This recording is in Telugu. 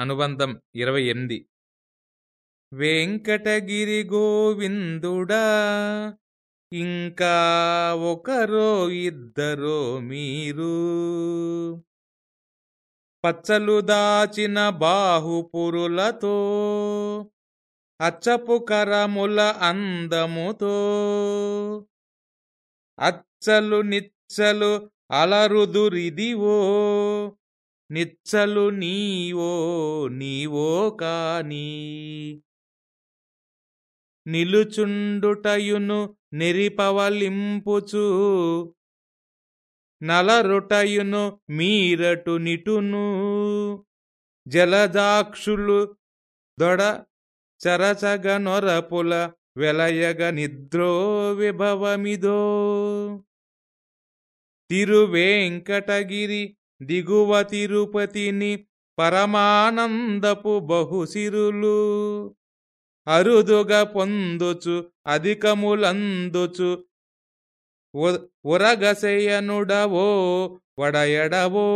అనుబంధం ఇరవై ఎనిమిది. వెంకటగిరి గోవిందుడా ఇంకా ఒకరో ఇద్దరో మీరు. పచ్చలు దాచిన బాహుపురులతో అచ్చపు కరముల అందముతో. అచ్చలు నిచ్చలు అలరుదురిదివో నిచ్చలు నీవో నీవో కాని నిలుచుండుటయును నెరిపవలింపుచు నలరుటయును మీరటు నిటును జలదాక్షులు దొడ చరచగ నొరపుల వెలయగ నిద్రో విభవమిదో. తిరువేంకటగిరి దిగువ తిరుపతిని పరమానందపు బహుసిరులు అరుదుగా పొందుచు అధికములందుచు ఉరగశయనుడవో వడయడవో.